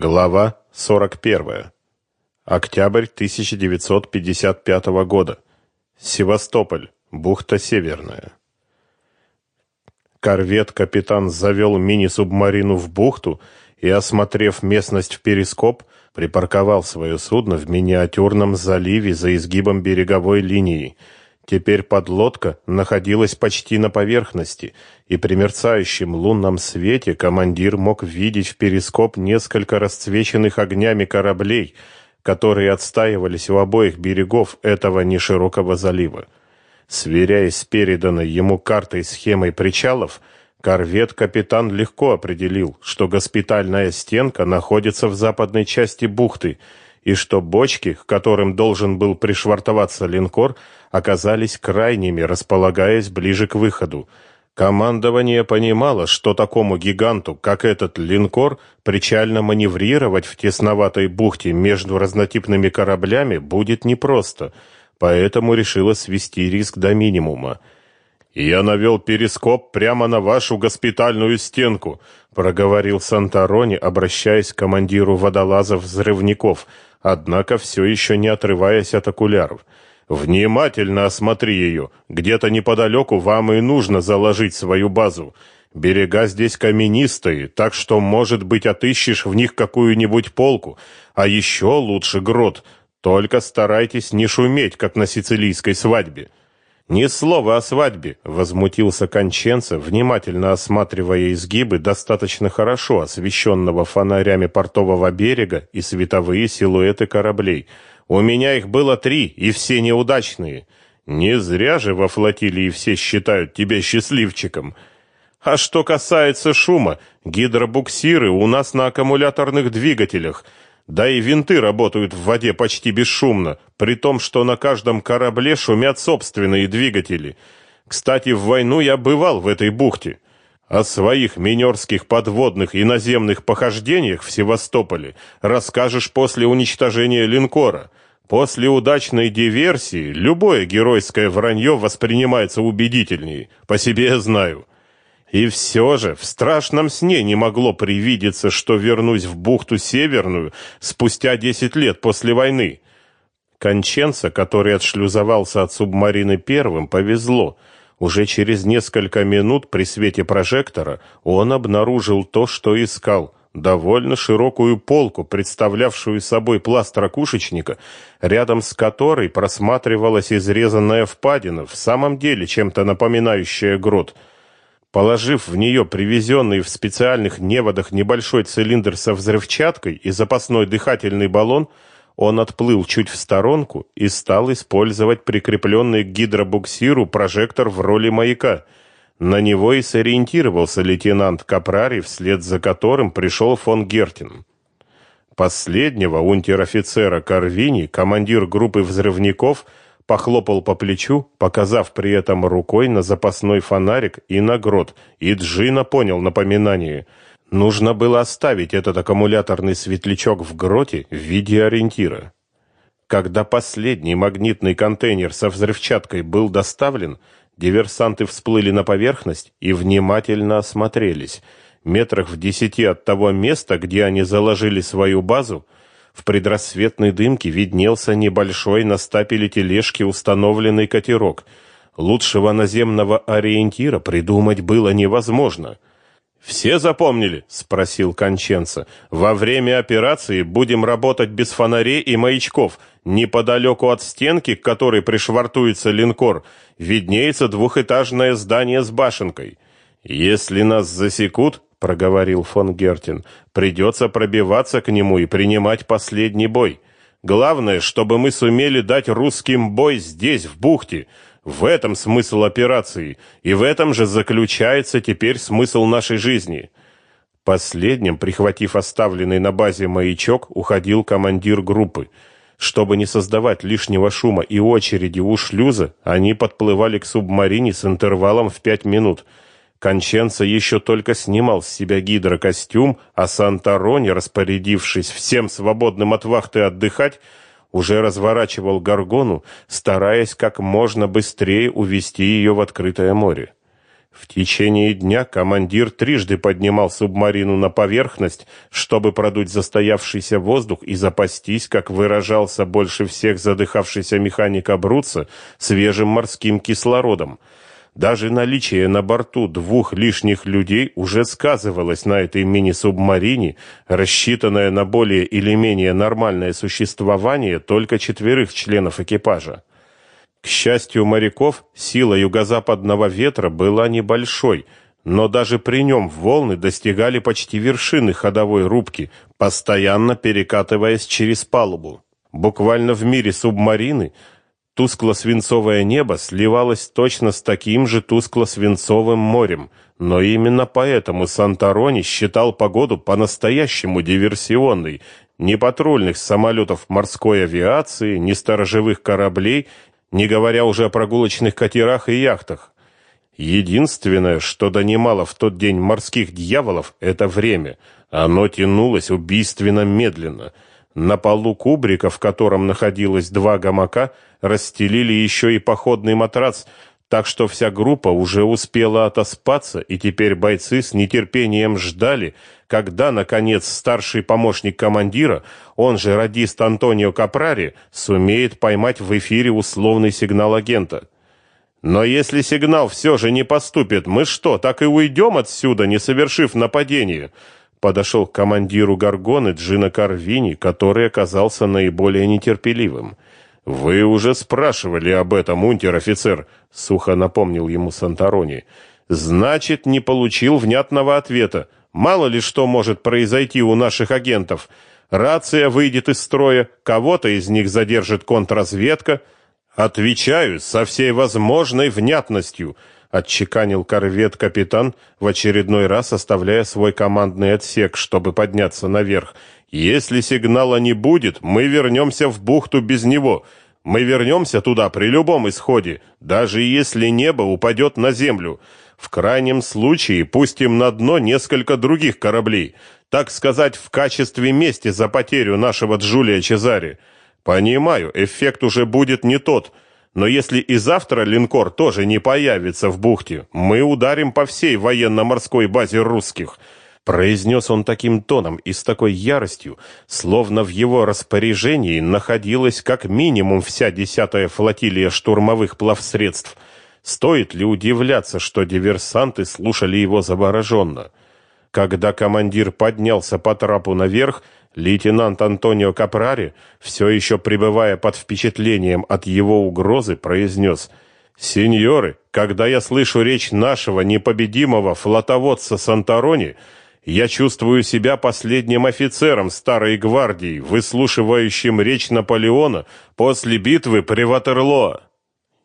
Глава 41. Октябрь 1955 года. Севастополь, бухта Северная. Корвет-капитан завел мини-субмарину в бухту и, осмотрев местность в перископ, припарковал свое судно в миниатюрном заливе за изгибом береговой линии – Теперь подлодка находилась почти на поверхности, и при мерцающем лунном свете командир мог видеть в перископ несколько расцвеченных огнями кораблей, которые отстаивались у обоих берегов этого неширокого залива. Сверяясь с переданной ему картой схемой причалов, корвет-капитан легко определил, что госпитальная стенка находится в западной части бухты, и что бочки, к которым должен был пришвартоваться линкор, оказались крайними, располагаясь ближе к выходу. Командование понимало, что такому гиганту, как этот линкор, причально маневрировать в тесноватой бухте между разнотипными кораблями будет непросто, поэтому решило свести риск до минимума. «Я навел перископ прямо на вашу госпитальную стенку», — проговорил Санторони, обращаясь к командиру водолазов-взрывников, однако все еще не отрываясь от окуляров. Внимательно осмотри ее. Где-то неподалеку вам и нужно заложить свою базу. Берега здесь каменистые, так что, может быть, отыщешь в них какую-нибудь полку, а еще лучше грот. Только старайтесь не шуметь, как на сицилийской свадьбе. Ни слова о свадьбе, возмутился Конченцев, внимательно осматривая изгибы достаточно хорошо освещенного фонарями портового берега и световые силуэты кораблей. У меня их было три, и все неудачные. Не зря же во флотилии все считают тебя счастливчиком. А что касается шума, гидробуксиры у нас на аккумуляторных двигателях, да и винты работают в воде почти бесшумно, при том, что на каждом корабле шумят собственные двигатели. Кстати, в войну я бывал в этой бухте. О своих минерских подводных и наземных похождениях в Севастополе расскажешь после уничтожения линкора. После удачной диверсии любое геройское вранье воспринимается убедительнее, по себе знаю. И все же в страшном сне не могло привидеться, что вернусь в бухту Северную спустя 10 лет после войны. Конченца, который отшлюзовался от субмарины первым, повезло – уже через несколько минут при свете прожектора он обнаружил то, что искал довольно широкую полку, представлявшую собой пласт ракушечника, рядом с которой просматривалась изрезанная впадина, в самом деле чем-то напоминающая грот. Положив в нее привезенный в специальных неводах небольшой цилиндр со взрывчаткой и запасной дыхательный баллон, он отплыл чуть в сторонку и стал использовать прикрепленный к гидробуксиру прожектор в роли маяка. На него и сориентировался лейтенант Капрари, вслед за которым пришел фон Гертин. Последнего унтер-офицера Карвини, командир группы взрывников, похлопал по плечу, показав при этом рукой на запасной фонарик и на грот, и Джина понял напоминание – Нужно было оставить этот аккумуляторный светлячок в гроте в виде ориентира. Когда последний магнитный контейнер со взрывчаткой был доставлен, диверсанты всплыли на поверхность и внимательно осмотрелись. Метрах в десяти от того места, где они заложили свою базу, в предрассветной дымке виднелся небольшой на стапеле тележки установленный катерок. Лучшего наземного ориентира придумать было невозможно. Все запомнили, спросил Конченца. Во время операции будем работать без фонарей и маячков. Неподалеку от стенки, к которой пришвартуется линкор, виднеется двухэтажное здание с башенкой. Если нас засекут, проговорил фон Гертин, придется пробиваться к нему и принимать последний бой. Главное, чтобы мы сумели дать русским бой здесь, в бухте. В этом смысл операции, и в этом же заключается теперь смысл нашей жизни. Последним, прихватив оставленный на базе маячок, уходил командир группы. Чтобы не создавать лишнего шума и очереди у шлюза, они подплывали к субмарине с интервалом в пять минут. Конченца еще только снимал с себя гидрокостюм, а Санторони, распорядившись всем свободным от вахты отдыхать, уже разворачивал горгону, стараясь как можно быстрее увести ее в открытое море. В течение дня командир трижды поднимал субмарину на поверхность, чтобы продуть застоявшийся воздух и запастись, как выражался больше всех задыхавшийся механик Абруца, свежим морским кислородом. Даже наличие на борту двух лишних людей уже сказывалось на этой мини-субмарине, рассчитанная на более или менее нормальное существование только четверых членов экипажа. К счастью моряков, сила юго-западного ветра была небольшой, но даже при нем волны достигали почти вершины ходовой рубки, постоянно перекатываясь через палубу. Буквально в мире субмарины тускло-свинцовое небо сливалось точно с таким же тускло-свинцовым морем, но именно поэтому Санторони считал погоду по-настоящему диверсионной. Ни патрульных самолетов морской авиации, ни сторожевых кораблей не говоря уже о прогулочных катерах и яхтах. Единственное, что донимало в тот день морских дьяволов, это время. Оно тянулось убийственно медленно. На полу кубрика, в котором находилось два гамака, расстелили еще и походный матрац, так что вся группа уже успела отоспаться, и теперь бойцы с нетерпением ждали, когда, наконец, старший помощник командира, он же радист Антонио Капрари, сумеет поймать в эфире условный сигнал агента. Но если сигнал все же не поступит, мы что, так и уйдем отсюда, не совершив нападение? Подошел к командиру Гаргоны Джина Карвини, который оказался наиболее нетерпеливым. Вы уже спрашивали об этом, унтер-офицер, сухо напомнил ему Санторони. Значит, не получил внятного ответа. Мало ли что может произойти у наших агентов. Рация выйдет из строя, кого-то из них задержит контрразведка. Отвечаю со всей возможной внятностью, отчеканил корвет капитан в очередной раз оставляя свой командный отсек, чтобы подняться наверх. Если сигнала не будет, мы вернемся в бухту без него. Мы вернемся туда при любом исходе, даже если небо упадет на землю. В крайнем случае пустим на дно несколько других кораблей, так сказать, в качестве мести за потерю нашего Джулия Чезари. Понимаю, эффект уже будет не тот, но если и завтра линкор тоже не появится в бухте, мы ударим по всей военно-морской базе русских. Произнес он таким тоном и с такой яростью, словно в его распоряжении находилась как минимум вся десятая флотилия штурмовых плавсредств – Стоит ли удивляться, что диверсанты слушали его завороженно? Когда командир поднялся по трапу наверх, лейтенант Антонио Капрари, все еще пребывая под впечатлением от его угрозы, произнес «Сеньоры, когда я слышу речь нашего непобедимого флотоводца Санторони, я чувствую себя последним офицером старой гвардии, выслушивающим речь Наполеона после битвы при Ватерлоо».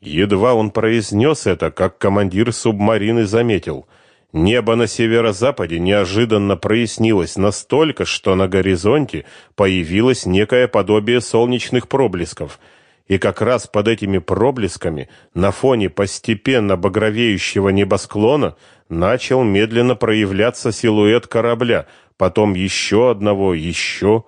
Едва он произнес это, как командир субмарины заметил. Небо на северо-западе неожиданно прояснилось настолько, что на горизонте появилось некое подобие солнечных проблесков. И как раз под этими проблесками, на фоне постепенно багровеющего небосклона, начал медленно проявляться силуэт корабля, потом еще одного, еще...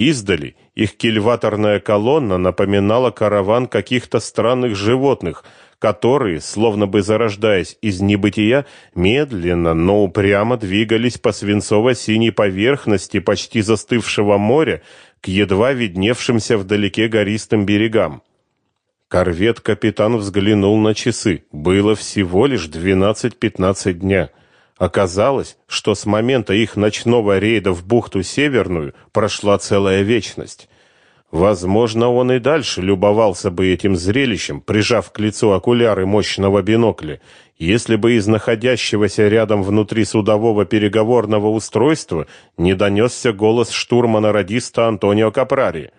Издали их кильваторная колонна напоминала караван каких-то странных животных, которые, словно бы зарождаясь из небытия, медленно, но упрямо двигались по свинцово-синей поверхности почти застывшего моря к едва видневшимся вдалеке гористым берегам. Корвет-капитан взглянул на часы. Было всего лишь двенадцать-пятнадцать дня. Оказалось, что с момента их ночного рейда в бухту Северную прошла целая вечность. Возможно, он и дальше любовался бы этим зрелищем, прижав к лицу окуляры мощного бинокля, если бы из находящегося рядом внутри судового переговорного устройства не донесся голос штурмана-радиста Антонио Капрари.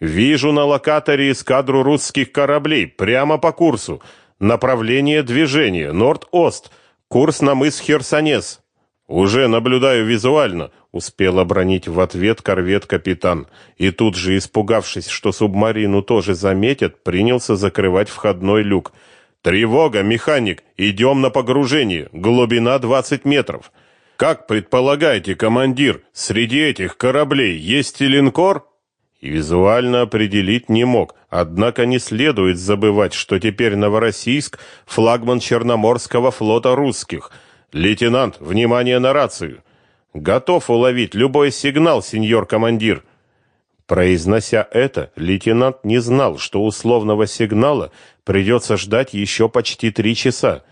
«Вижу на локаторе эскадру русских кораблей, прямо по курсу. Направление движения, Норд-Ост». Курс на мыс Херсонес. Уже наблюдаю визуально, успел обронить в ответ корвет-капитан. И тут же, испугавшись, что субмарину тоже заметят, принялся закрывать входной люк. Тревога, механик, идем на погружение. Глубина 20 метров. Как предполагаете, командир, среди этих кораблей есть и линкор? И визуально определить не мог. Однако не следует забывать, что теперь Новороссийск флагман Черноморского флота русских. Лейтенант, внимание на рацию. Готов уловить любой сигнал, сеньор командир. Произнося это, лейтенант не знал, что условного сигнала придется ждать еще почти три часа.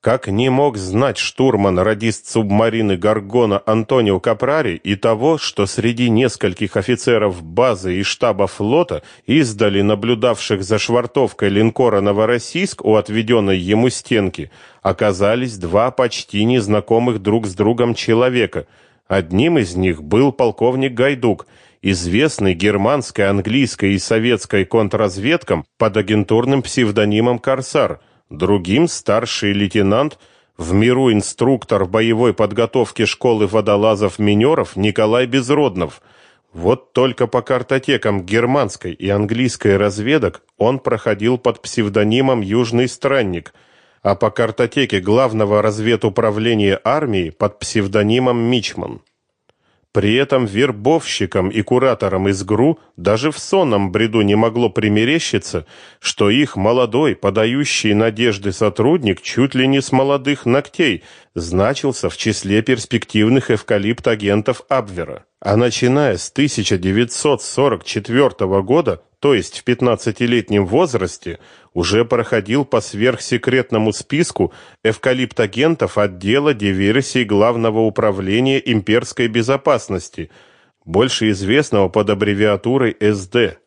Как не мог знать штурман радист субмарины Гаргона Антонио Капрари и того, что среди нескольких офицеров базы и штаба флота, издали наблюдавших за швартовкой линкора Новороссийск у отведенной ему стенки, оказались два почти незнакомых друг с другом человека. Одним из них был полковник Гайдук, известный германской, английской и советской контрразведкам под агентурным псевдонимом «Корсар», другим старший лейтенант, в миру инструктор боевой подготовки школы водолазов-минеров Николай Безроднов. Вот только по картотекам германской и английской разведок он проходил под псевдонимом «Южный странник», а по картотеке главного разведуправления армии под псевдонимом Мичман. При этом вербовщикам и кураторам из ГРУ даже в сонном бреду не могло примерещиться, что их молодой, подающий надежды сотрудник чуть ли не с молодых ногтей значился в числе перспективных эвкалипт-агентов Абвера. А начиная с 1944 года, то есть в 15-летнем возрасте, уже проходил по сверхсекретному списку эвкалипт-агентов отдела диверсий Главного управления имперской безопасности, больше известного под аббревиатурой СД.